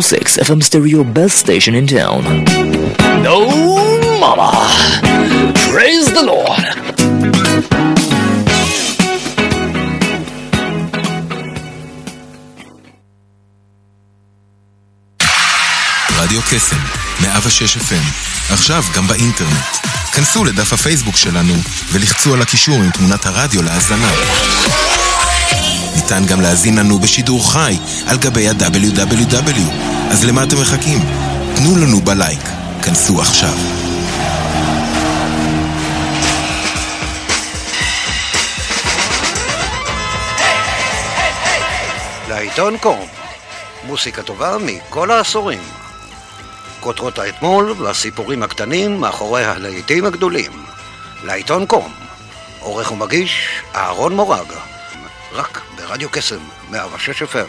6 FM stereo best station in town. No mama! Praise the Lord! רדיו קסם, 106 FM, עכשיו גם באינטרנט. כנסו לדף הפייסבוק שלנו ולחצו על הקישור עם תמונת הרדיו להאזנה. ניתן גם להזין לנו בשידור חי על גבי ה-WW. אז למה אתם מחכים? תנו לנו בלייק. כנסו עכשיו. לעיתון קום, מוסיקה טובה מכל העשורים. כותרות האתמול והסיפורים הקטנים מאחורי הלהיטים הגדולים. לעיתון קום, עורך ומגיש אהרון מורג, רק ברדיו קסם, 106 FM.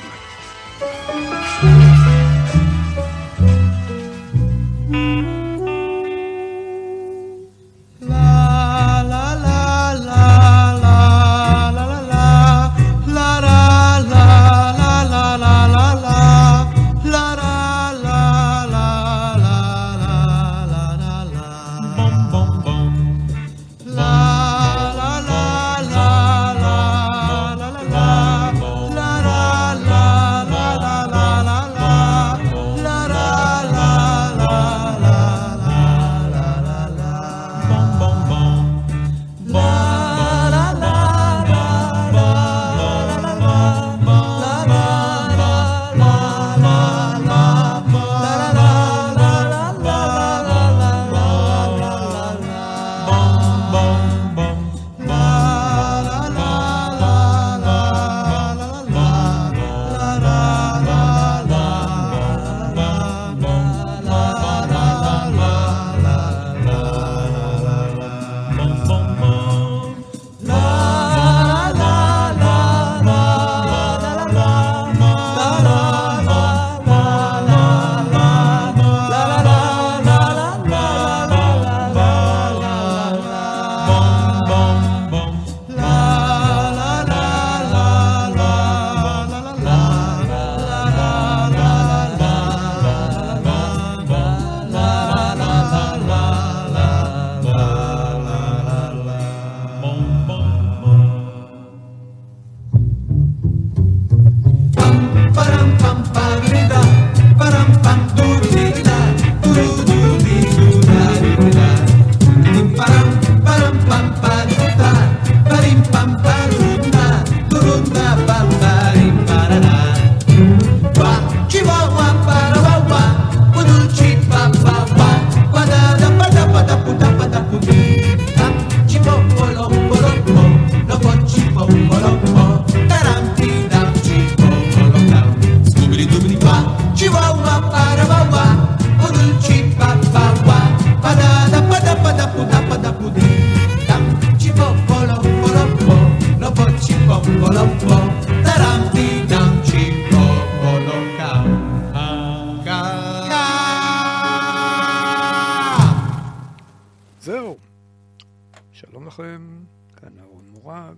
לכם, כאן אהרון מורג,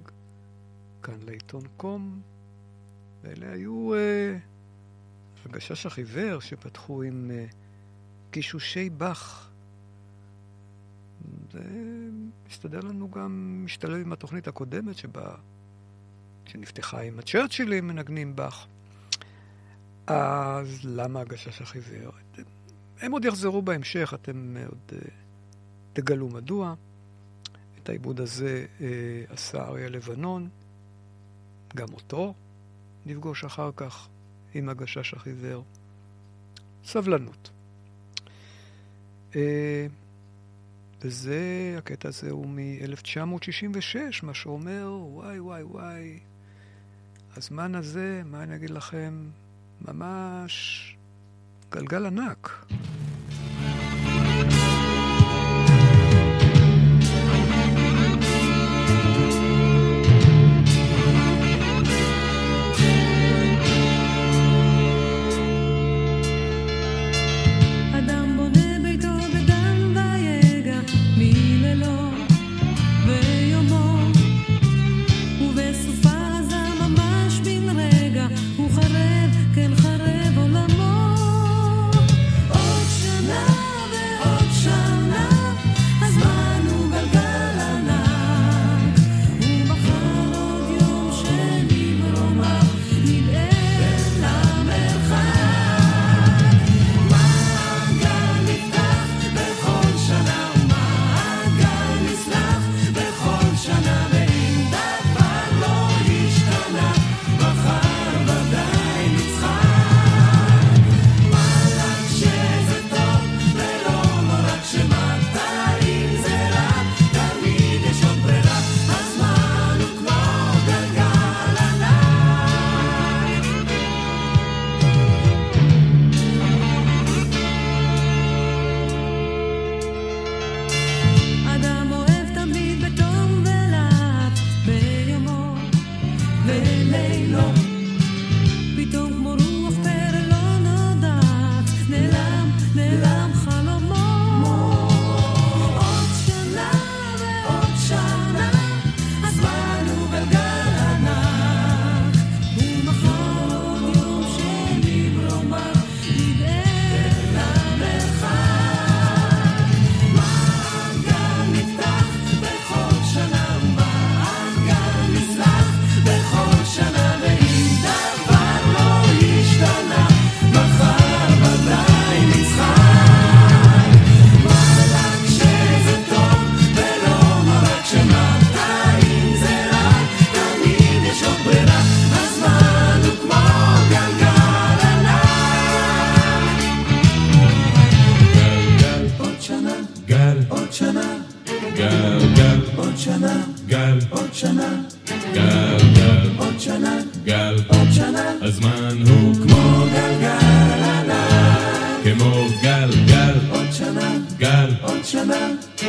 כאן לעיתון קום, ואלה היו אה, הגשש החיוור שפתחו עם אה, גישושי באך. זה מסתדר לנו גם, משתלב עם התוכנית הקודמת שבה, שנפתחה עם הצ'רצ'ילים מנגנים באך. אז למה הגשש החיוור? הם עוד יחזרו בהמשך, אתם עוד... אה, תגלו מדוע. את העיבוד הזה אה, עשה אריה לבנון, גם אותו נפגוש אחר כך עם הגשש החיוור. סבלנות. אה, וזה, הקטע הזה הוא מ-1966, מה שאומר, וואי וואי וואי, הזמן הזה, מה אני אגיד לכם, ממש גלגל ענק.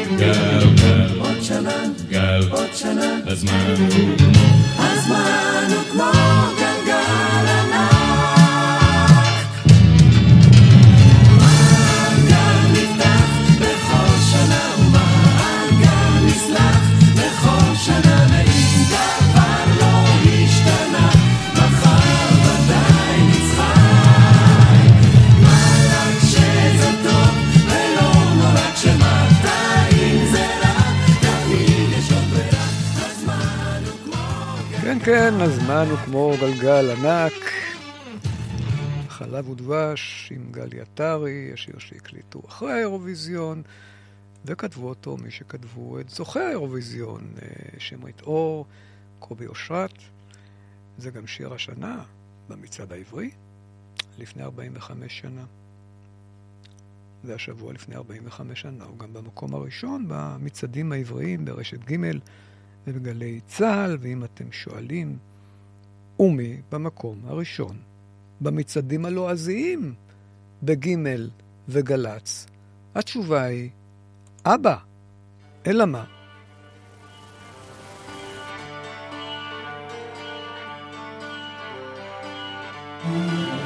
שנה, גל, גל, עוד שנה, גל, הוא כמו גלגל ענק. חלב ודבש עם גלי עטרי, השיר שהקליטו אחרי האירוויזיון, וכתבו אותו מי שכתבו את זוכי האירוויזיון, אה, שמרית אור, קובי אושרת. זה גם שיר השנה במצעד העברי, לפני 45 שנה. זה השבוע לפני 45 שנה, הוא גם במקום הראשון במצעדים העבריים ברשת ג' ובגלי צה"ל, ואם אתם שואלים, ומי במקום הראשון במצעדים הלועזיים בגימל וגל"צ? התשובה היא, אבא. אלא מה? Half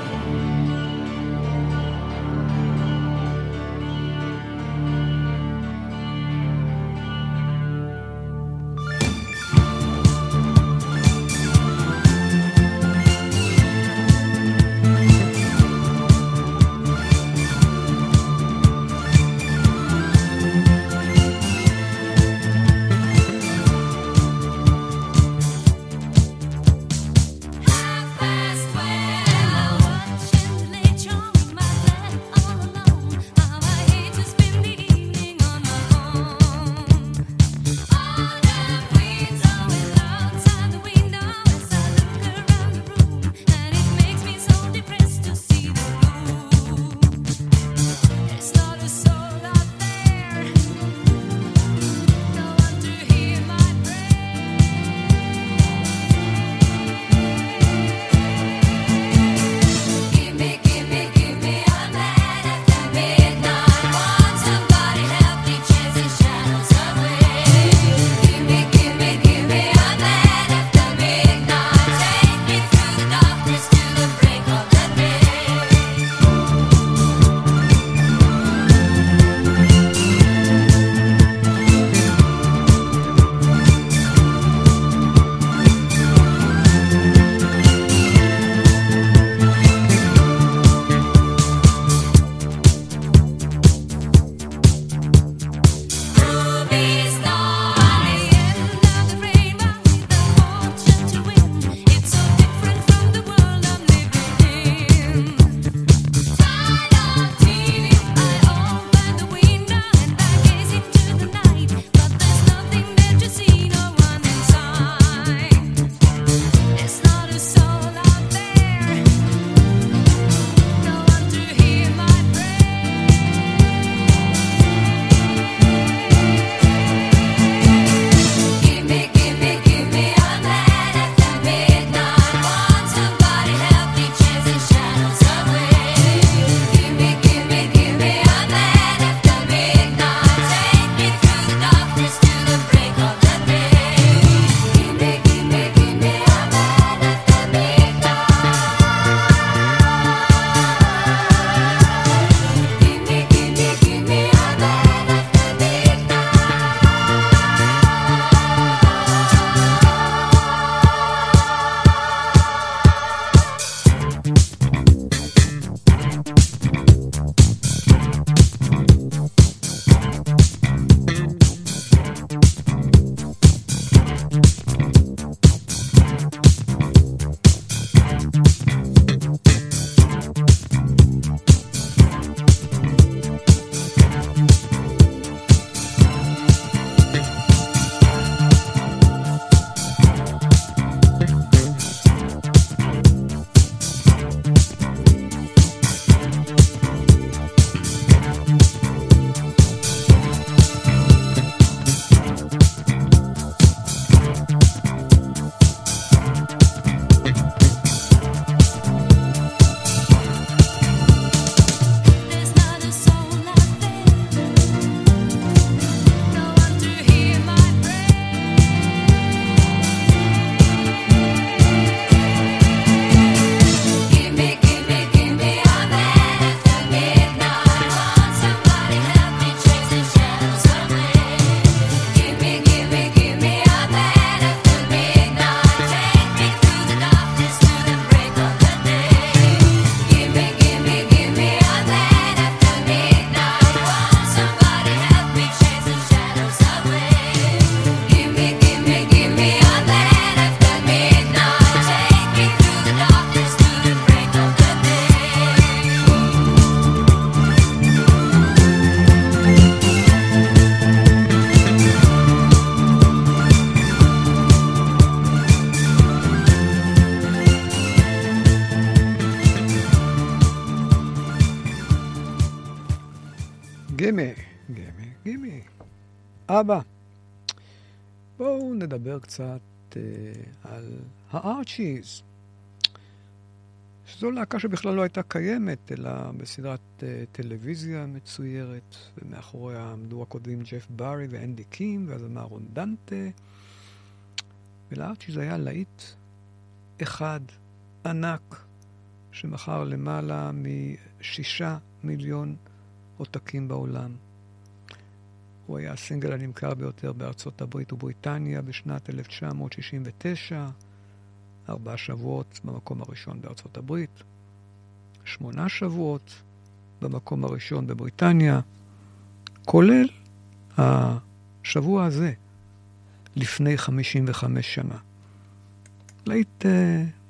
אבא, בואו נדבר קצת אה, על הארצ'יז. שזו להקה שבכלל לא הייתה קיימת, אלא בסדרת אה, טלוויזיה מצוירת, ומאחוריה עמדו הכותבים ג'ף בארי ואנדי קים, והזמר רון דנטה. ולארצ'יז היה להיט אחד ענק, שמכר למעלה משישה מיליון עותקים בעולם. הוא היה הסינגל הנמכר ביותר בארצות הברית ובריטניה בשנת 1969, ארבעה שבועות במקום הראשון בארצות הברית, שמונה שבועות במקום הראשון בבריטניה, כולל השבוע הזה, לפני 55 שנה. להיט uh,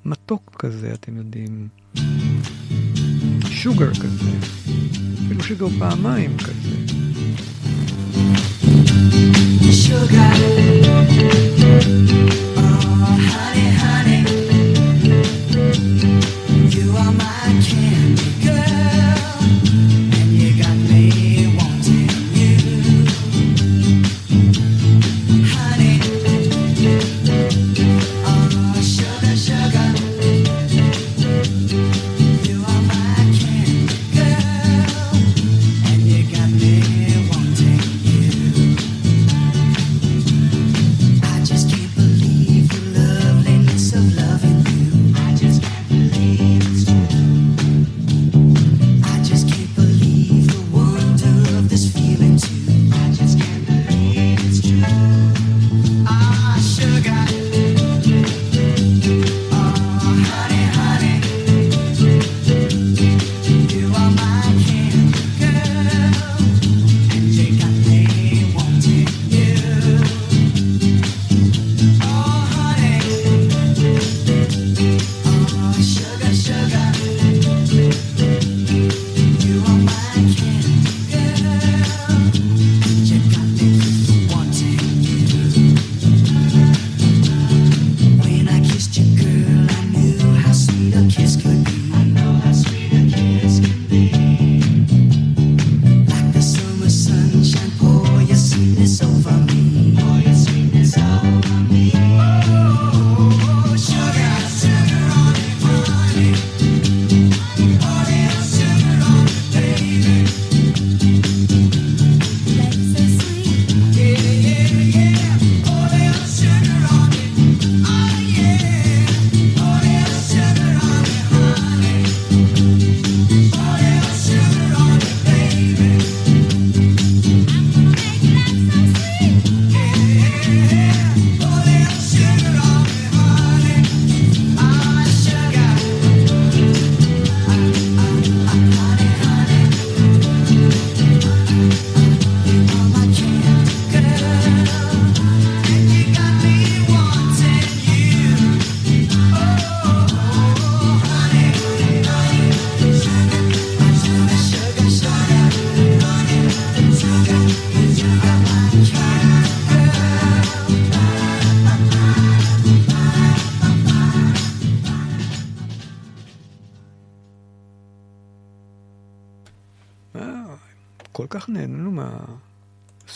מתוק כזה, אתם יודעים, שוגר כזה, אפילו שוגר פעמיים כזה.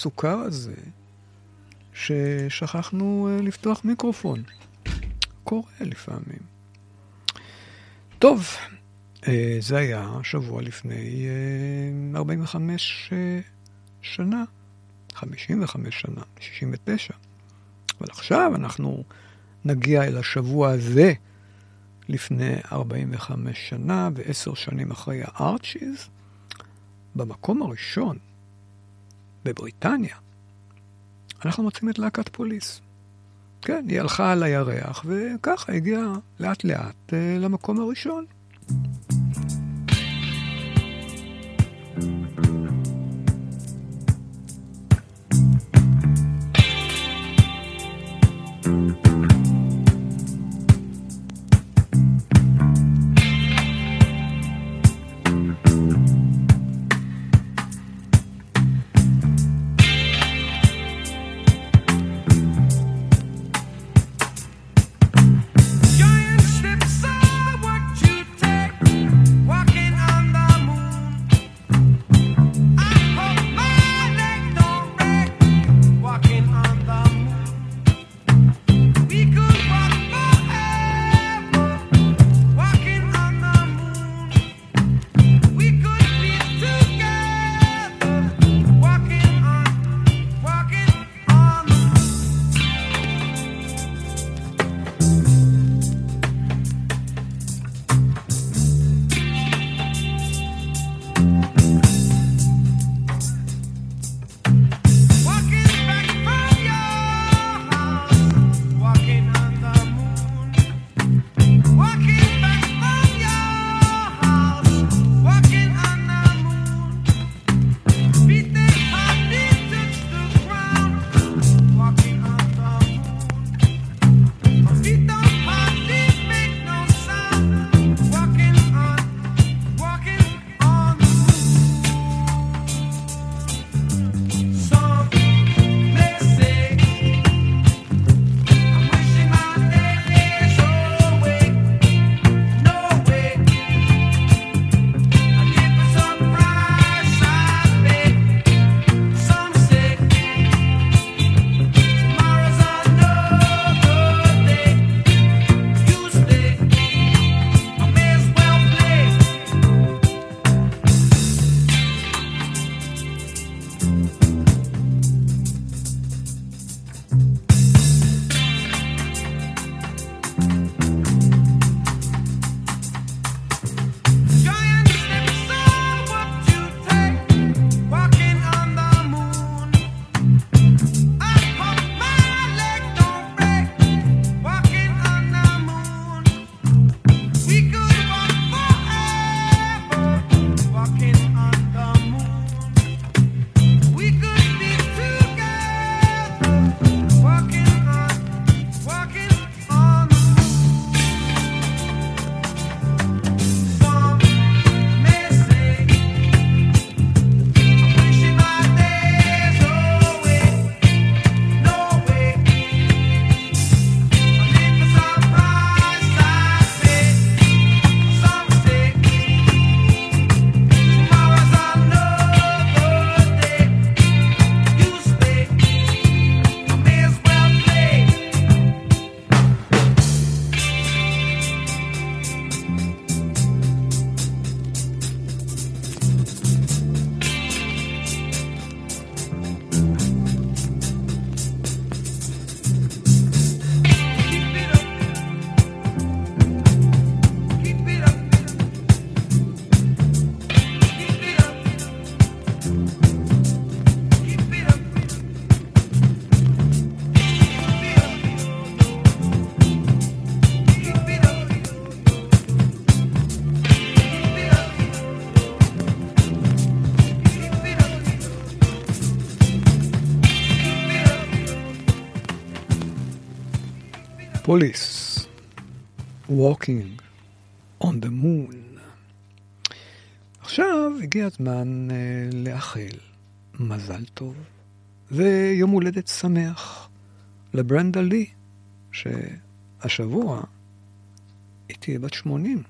הסוכר הזה, ששכחנו אה, לפתוח מיקרופון. קורה לפעמים. טוב, אה, זה היה שבוע לפני 45 אה, שנה, 55 שנה, 69. אבל עכשיו אנחנו נגיע אל השבוע הזה לפני 45 שנה ועשר שנים אחרי הארצ'יז, במקום הראשון בבריטניה, אנחנו מוצאים את להקת פוליס. כן, היא הלכה על הירח, וככה הגיעה לאט לאט אה, למקום הראשון. פוליס, Walking on the Moon. עכשיו הגיע הזמן uh, לאחל מזל טוב ויום הולדת שמח לברנדה לי, שהשבוע היא תהיה בת 80.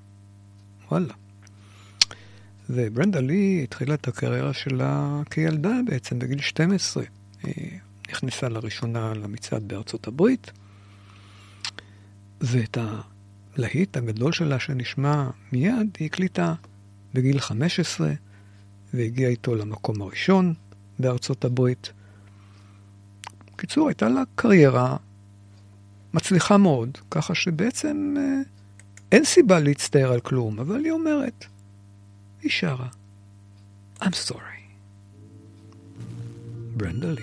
וואלה. וברנדה לי התחילה את הקריירה שלה כילדה בעצם, בגיל 12. היא נכנסה לראשונה למצעד בארצות הברית, ואת הלהיט הגדול שלה שנשמע מיד, היא הקליטה בגיל 15, והגיעה איתו למקום הראשון בארצות הברית. בקיצור, הייתה לה קריירה מצליחה מאוד, ככה שבעצם אה, אין סיבה להצטער על כלום, אבל היא אומרת, היא שרה, I'm sorry. ברנדה.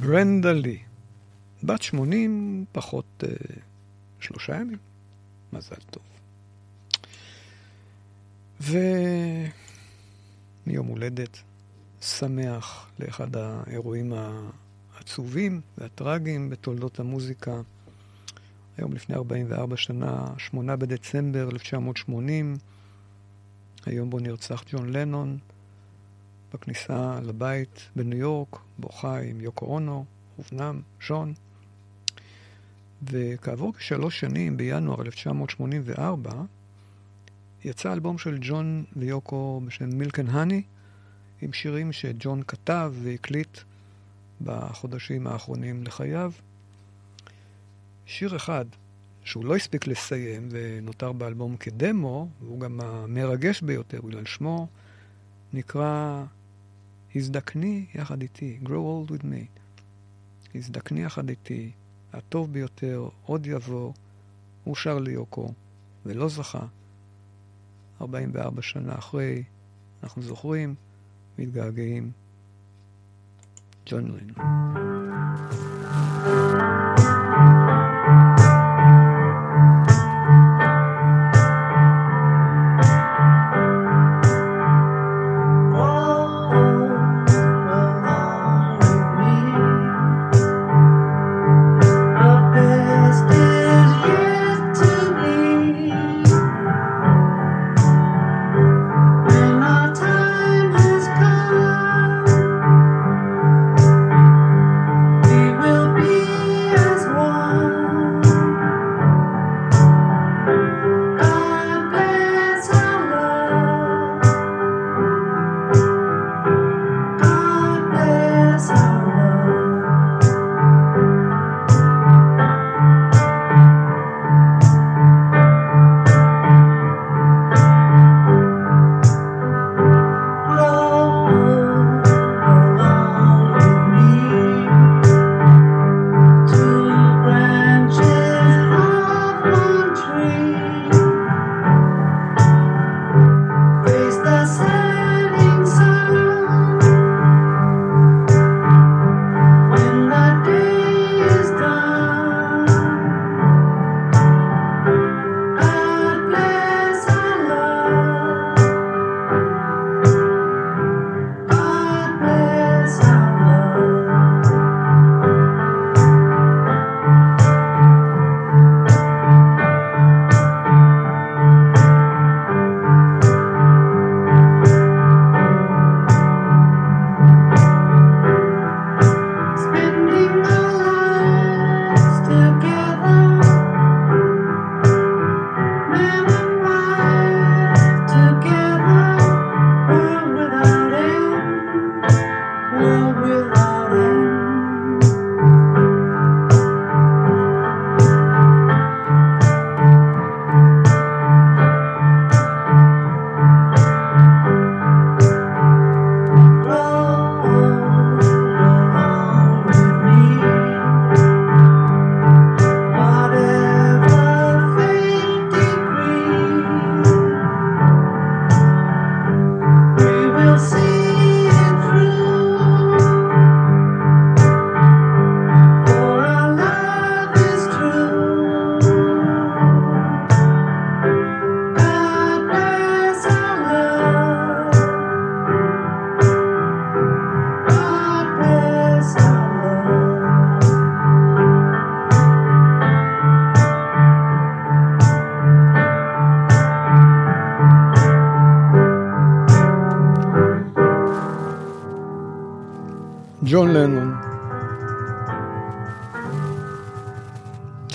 ברנדה לי, בת 80 פחות אה, שלושה ימים, מזל טוב. ומיום הולדת שמח לאחד האירועים העצובים והטרגיים בתולדות המוזיקה. היום לפני 44 שנה, 8 בדצמבר 1980, היום בו נרצח ג'ון לנון. בכניסה לבית בניו יורק, בו חי עם יוקו אונו, ובנם, שון. וכעבור כשלוש שנים, בינואר 1984, יצא אלבום של ג'ון ויוקו בשם מילקן האני, עם שירים שג'ון כתב והקליט בחודשים האחרונים לחייו. שיר אחד שהוא לא הספיק לסיים ונותר באלבום כדמו, והוא גם המרגש ביותר בגלל שמו, נקרא הזדקני יחד איתי, grow old with me. הזדקני יחד איתי, הטוב ביותר עוד יבוא, הוא שר ליוקו, ולא זכה. 44 שנה אחרי, אנחנו זוכרים, מתגעגעים. ג'ון לנון.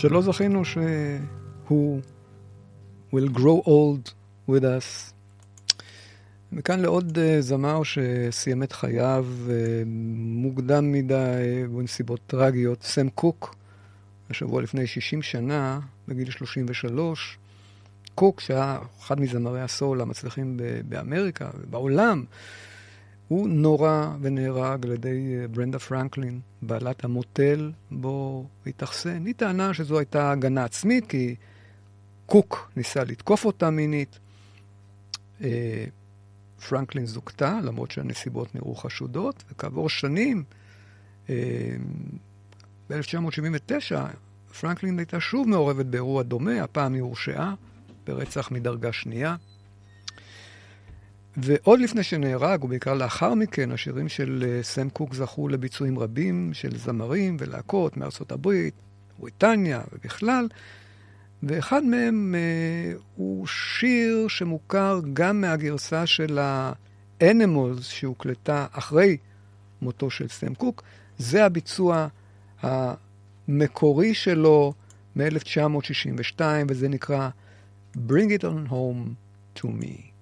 שלא זכינו שהוא will grow old with us. מכאן לעוד uh, זמר שסיים את חייו uh, מוקדם מדי בנסיבות טרגיות, סם קוק, השבוע לפני 60 שנה, בגיל 33. קוק, שהיה אחד מזמרי הסול המצליחים באמריקה ובעולם, הוא נורה ונהרג על ידי אה, ברנדה פרנקלין, בעלת המוטל בו התאכסן. היא טענה שזו הייתה הגנה עצמית, כי קוק ניסה לתקוף אותה מינית. אה, פרנקלין זוכתה, למרות שהנסיבות נראו חשודות, וכעבור שנים, אה, ב-1979, פרנקלין הייתה שוב מעורבת באירוע דומה, הפעם היא הורשעה ברצח מדרגה שנייה. ועוד לפני שנהרג, ובעיקר לאחר מכן, השירים של אה, סם קוק זכו לביצועים רבים של זמרים ולהקות מארצות הברית, בריטניה ובכלל, ואחד מהם אה, הוא שיר שמוכר גם מהגרסה של ה-Animals שהוקלטה אחרי מותו של סם קוק. זה הביצוע המקורי שלו מ-1962, וזה נקרא Bring It On Home to Me.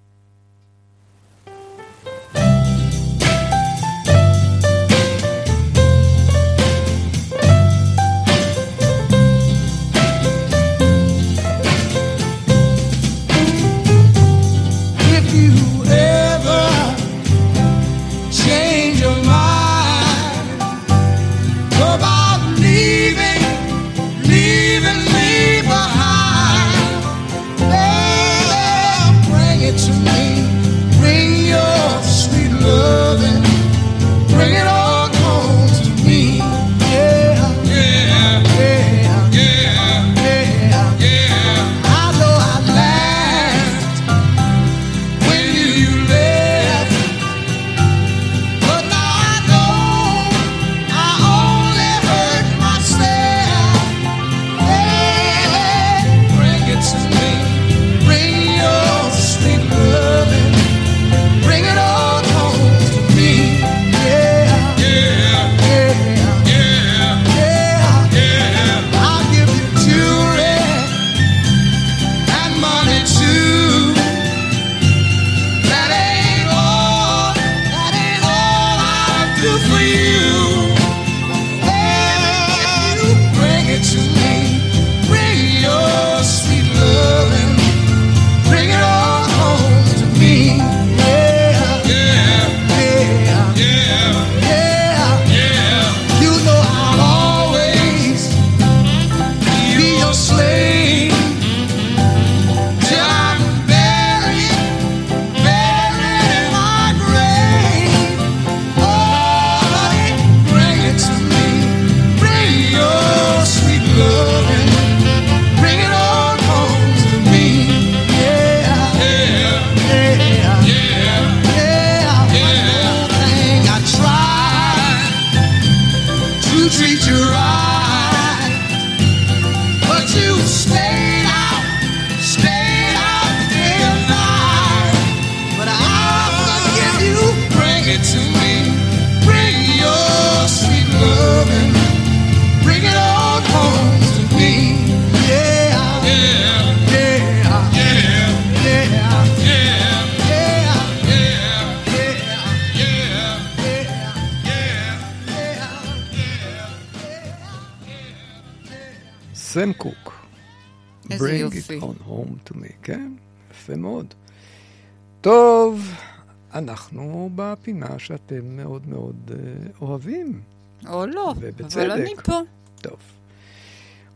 אנחנו בפינה שאתם מאוד מאוד uh, אוהבים. או לא, ובצדק. אבל אני פה. טוב.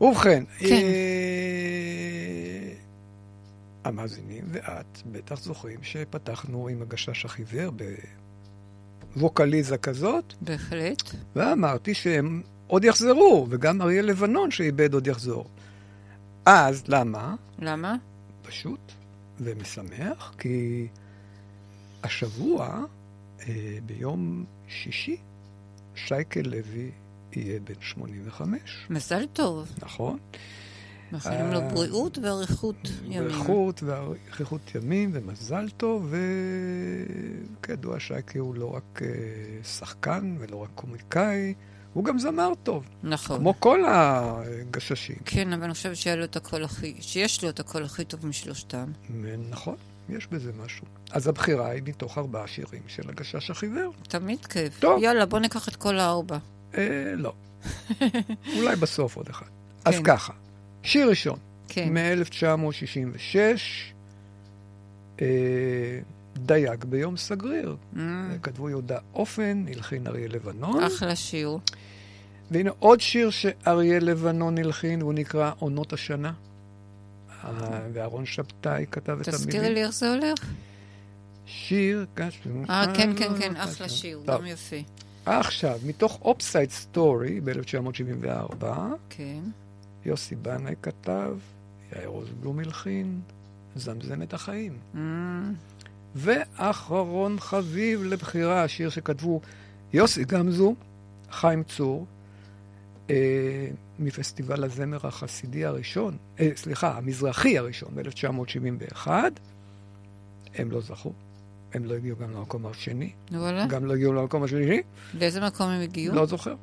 ובכן, כן. אה, המאזינים ואת בטח זוכרים שפתחנו עם הגשש החיוור בווקליזה כזאת. בהחלט. ואמרתי שהם עוד יחזרו, וגם אריה לבנון שאיבד עוד יחזור. אז למה? למה? פשוט ומשמח, כי השבוע, אה, ביום שישי, שייקל לוי יהיה בן 85. מזל טוב. נכון. מאחלים לו בריאות ואריכות ימים. בריאות ואריכות ימים ומזל טוב, וכידוע שייקי הוא לא רק שחקן ולא רק קומיקאי, הוא גם זמר טוב. נכון. כמו כל הגששים. כן, אבל אני חושבת שיש לו את הקול הכי טוב משלושתם. נכון. יש בזה משהו. אז הבחירה היא מתוך ארבעה שירים של הגשש החיוור. תמיד כיף. טוב. יאללה, בוא ניקח את כל הארבע. אה, לא. אולי בסוף עוד אחד. כן. אז ככה, שיר ראשון. כן. מ-1966, אה, דייג ביום סגריר. Mm. כתבו יהודה אופן, הלחין אריה לבנון. אחלה שיר. והנה עוד שיר שאריה לבנון הלחין, הוא נקרא עונות השנה. ואהרון שבתאי כתב את המילים. תזכירי לי איך זה הולך. שיר, אה, כן, כן, כן, אחלה שיר, גם יפה. עכשיו, מתוך אופסייד סטורי ב-1974, כן. יוסי בנאי כתב, יאיר רוזבלום הלחין, זמזמת החיים. Mm. ואחרון חביב לבחירה, השיר שכתבו יוסי גמזו, חיים צור, אה, מפסטיבל הזמר החסידי הראשון, אה, סליחה, המזרחי הראשון ב-1971. הם לא זכו. הם לא הגיעו גם למקום השני. וואלה? גם לא הגיעו למקום השני. לאיזה מקום הם הגיעו? לא זוכר.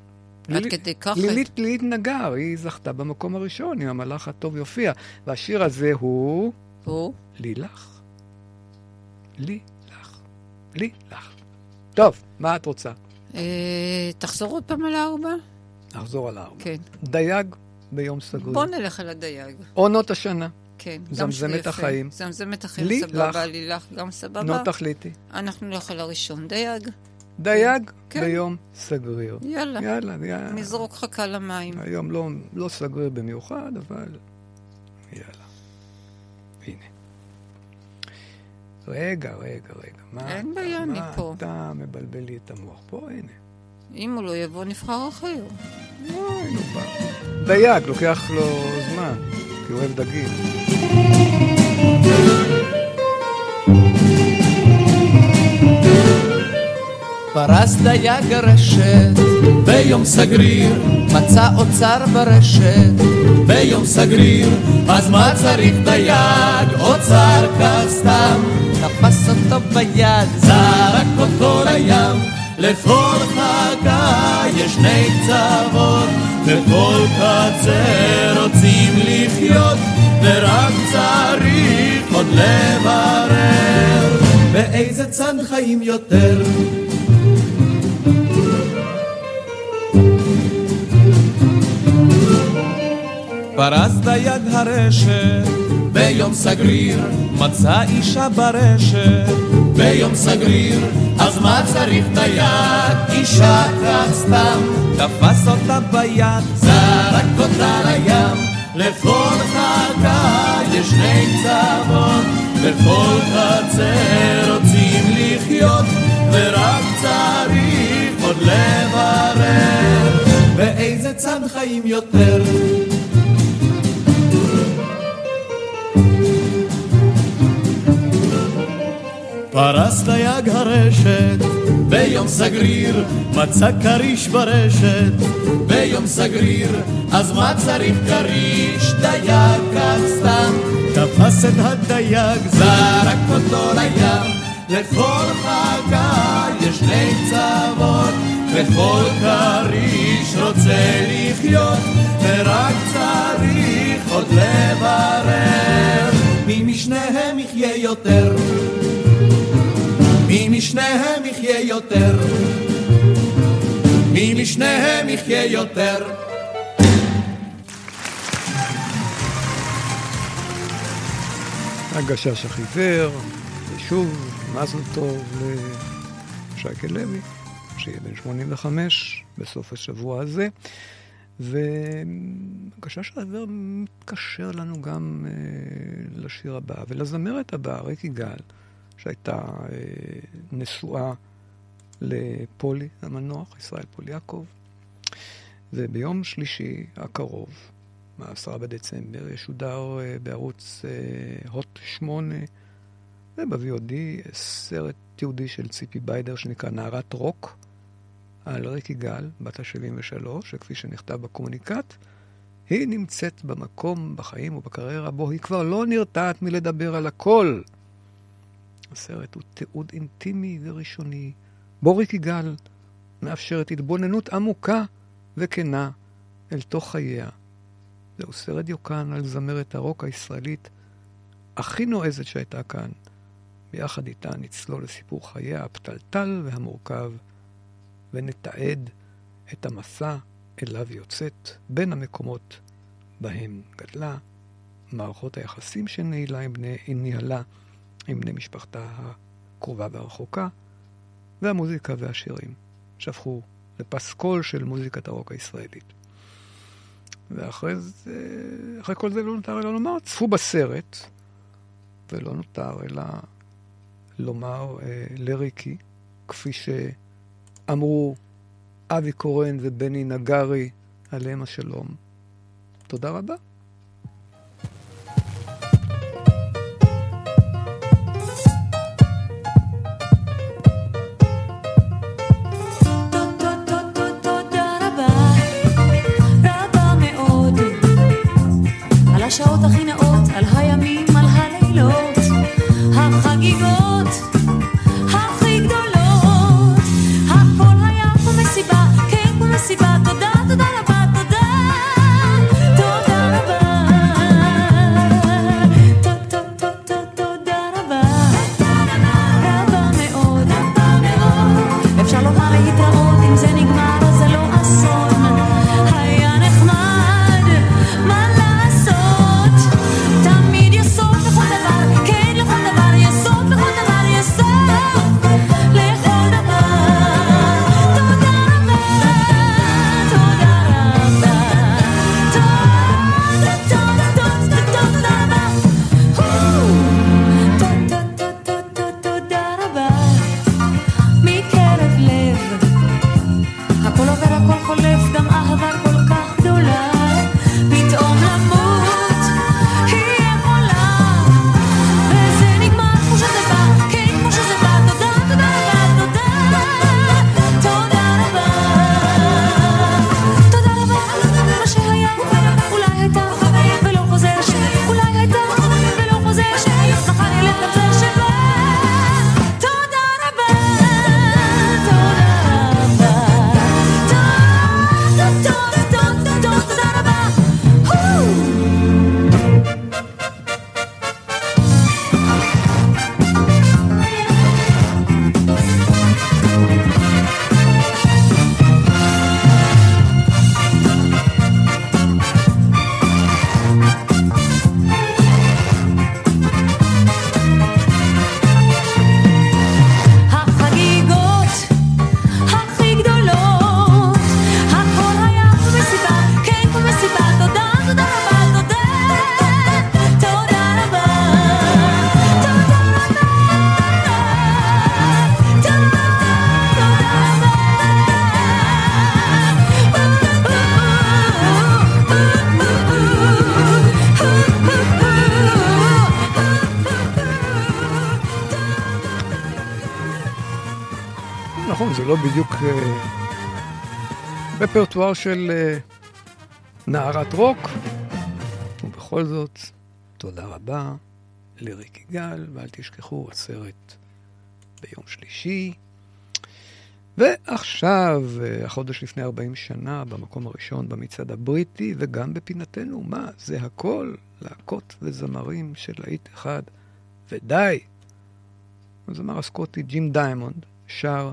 עד כדי כך? לילית לילית נגר, היא זכתה במקום הראשון עם המלאך הטוב יופיע. והשיר הזה הוא... הוא? לילך. לי לך. לי לך. טוב, מה את רוצה? אה, תחזור עוד פעם על הארבע. נחזור על הארבע. כן. דייג ביום סגיר. בוא נלך על הדייג. עונות השנה. כן, זמזמת החיים. זמזמת החיים, לי, סבבה, לך. לי לך, גם סבבה. נו, תחליטי. אנחנו נלך על הראשון, דייג. דייג כן. ביום סגריר. יאללה. יאללה, יאללה. נזרוק חכה למים. היום לא, לא סגריר במיוחד, אבל יאללה. הנה. רגע, רגע, רגע. מה אין בעיה, אני פה. מה אתה מבלבל לי את המוח? פה, הנה. אם הוא לא יבוא, נבחר אחר. דייג, לוקח לו זמן, כי הוא אוהב דגים. פרס דייג הרשת ביום סגריר, מצא אוצר ברשת ביום סגריר, אז מה צריך דייג? אוצר כסתם, תפס אותו ביד, זרק אותו לים. לכל חכה יש שני קצוות, וכל קצה רוצים לחיות, ורק צריך עוד לברר, באיזה צד חיים יותר. פרס דייג הרשת ביום סגריר, מצא אישה ברשת. ביום סגריר, אז מה צריך דייג? אישה כך סתם, תפס אותה ביד, זרק אותה לים, לכל חכה יש שני קצוות, בכל חצר רוצים לחיות, ורק צריך עוד לברר, באיזה צד חיים יותר. פרש דייג הרשת ביום סגריר, מצא כריש ברשת. ביום סגריר, אז מה צריך כריש? דייג כך סתם. תפס את הדייג, זרק אותו לים. לכל חכה יש שני קצוות וכל כריש רוצה לחיות ורק צריך עוד לברר. מי משניהם יחיה יותר מי משניהם יחיה יותר? מי משניהם יחיה יותר? הגשש החיוור, ושוב, מזל טוב לשייקל לוי, שיהיה בן 85 בסוף השבוע הזה. והגשש החיוור מתקשר לנו גם אה, לשיר הבא, ולזמרת הבאה, ריקי גל. שהייתה אה, נשואה לפולי המנוח, ישראל פול יעקב. וביום שלישי הקרוב, ב-10 בדצמבר, ישודר אה, בערוץ אה, הוט 8 וב-VOD סרט תיעודי של ציפי ביידר שנקרא נערת רוק על ריקי גל, בת ה-73, שכפי שנכתב בקומוניקט, היא נמצאת במקום, בחיים ובקריירה, בו היא כבר לא נרתעת מלדבר על הכל. הסרט הוא תיעוד אינטימי וראשוני, בו ריקי גל מאפשרת התבוננות עמוקה וכנה אל תוך חייה. זהו סרט דיוקן על זמרת הרוק הישראלית הכי נועזת שהייתה כאן. ביחד איתה נצלול לסיפור חייה הפתלתל והמורכב, ונתעד את המסע אליו יוצאת בין המקומות בהם גדלה, מערכות היחסים שניהלה עם בני, ניהלה עם בני משפחתה הקרובה והרחוקה, והמוזיקה והשירים שהפכו לפסקול של מוזיקת הרוק הישראלית. ואחרי זה, אחרי כל זה לא נותר אלא לומר, צפו בסרט, ולא נותר אלא לומר אה, לריקי, כפי שאמרו אבי קורן ובני נגרי, עליהם השלום. תודה רבה. השעות הכי נאות, על הימים, על הלילות, החגיגות מסיבה, תודה, תודה רפרטואר של אה, נערת רוק, ובכל זאת, תודה רבה לריק יגאל, ואל תשכחו, הסרט ביום שלישי. ועכשיו, אה, החודש לפני 40 שנה, במקום הראשון במצעד הבריטי, וגם בפינתנו, מה, זה הכל להקות וזמרים של להיט אחד, ודי. הזמר הסקוטי ג'ים דיימונד שר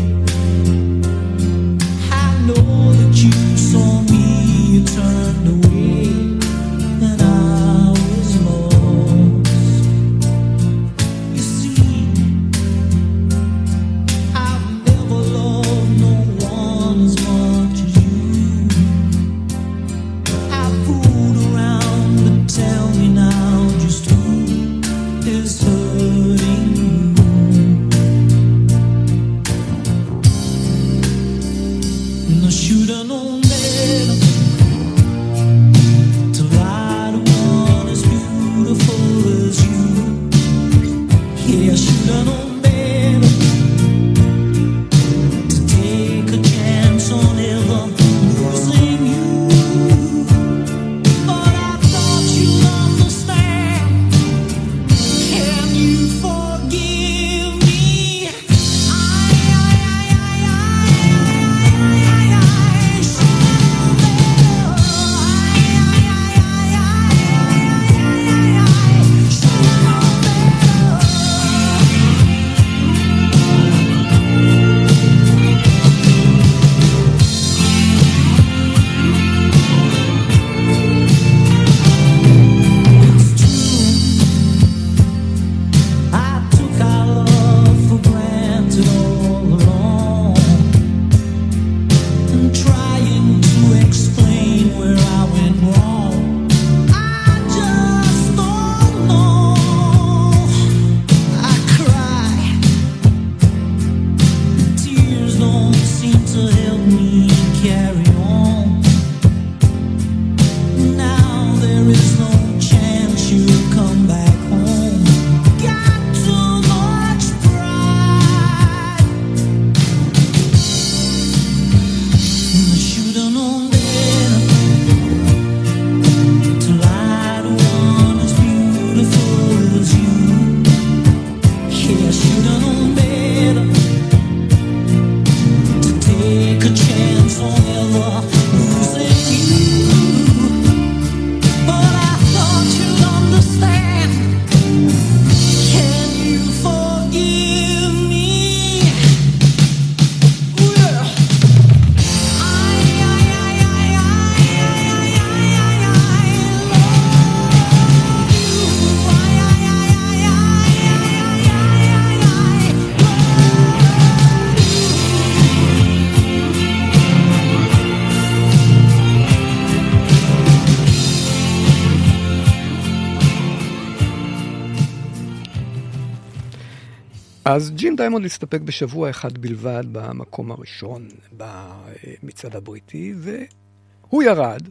אז ג'ים דיימונד הסתפק בשבוע אחד בלבד במקום הראשון במצעד הבריטי, והוא ירד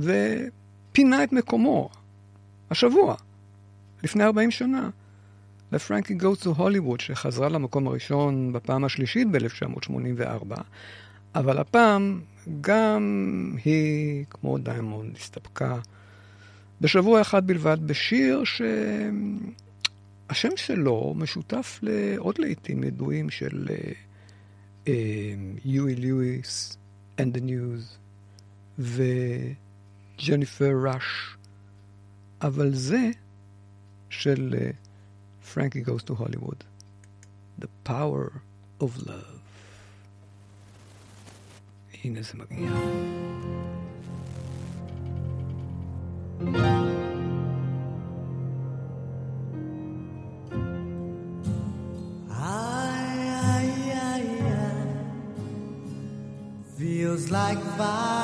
ופינה את מקומו השבוע, לפני 40 שנה, ל Frankie Goes to Hollywood, שחזרה למקום הראשון בפעם השלישית ב-1984, אבל הפעם גם היא, כמו דיימונד, הסתפקה בשבוע אחד בלבד בשיר ש... השם שלו משותף לעוד לעיתים ידועים של יואי ליואיס, and the news, וג'ניפר ראש, אבל זה של פרנקי goes to Hollywood, The Power of Love. הנה זה מגיע. thank you like fire.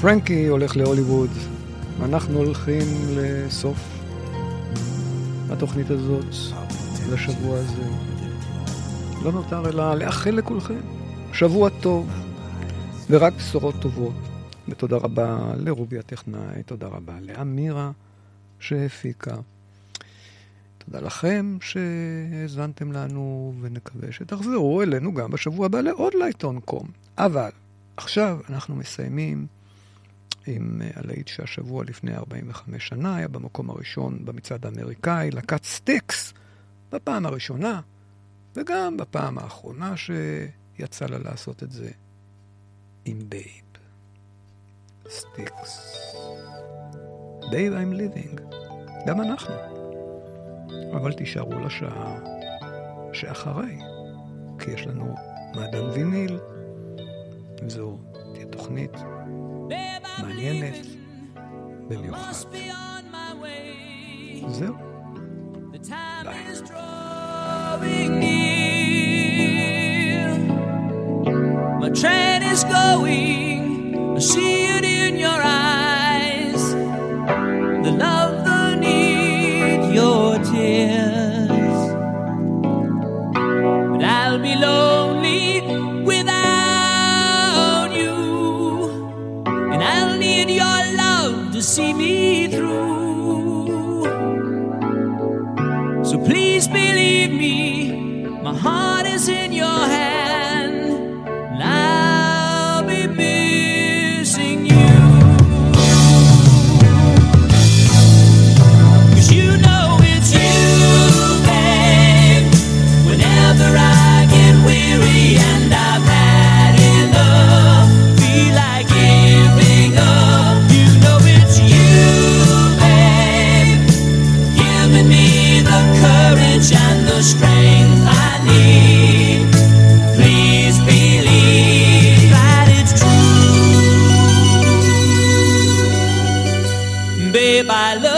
פרנקי הולך להוליווד, אנחנו הולכים לסוף התוכנית הזאת, לשבוע הזה. לא נותר אלא לאחל לכולכם שבוע טוב ורק בשורות טובות. ותודה רבה לרובי הטכנאי, תודה רבה לאמירה שהפיקה. תודה לכם שהאזנתם לנו, ונקווה שתחזרו אלינו גם בשבוע הבא לעוד לעיתון קום. אבל עכשיו אנחנו מסיימים עם אה, הלהיט שהשבוע לפני 45 שנה היה במקום הראשון במצעד האמריקאי, להקת Styx, בפעם הראשונה, וגם בפעם האחרונה שיצא לה לעשות את זה עם Babe. Styx. Babe I'm leaving. גם אנחנו. אבל תישארו לשעה שאחרי, כי יש לנו מעדן ויניל, זו תהיה תוכנית מעניינת במיוחד. זהו. My train is going, I see it See me Babe, I love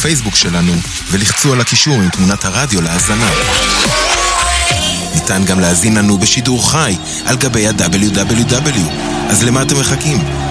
הפייסבוק שלנו ולחצו על הקישור עם תמונת הרדיו להאזנה. ניתן גם להזין לנו בשידור חי על גבי ה-WW. אז למה אתם מחכים?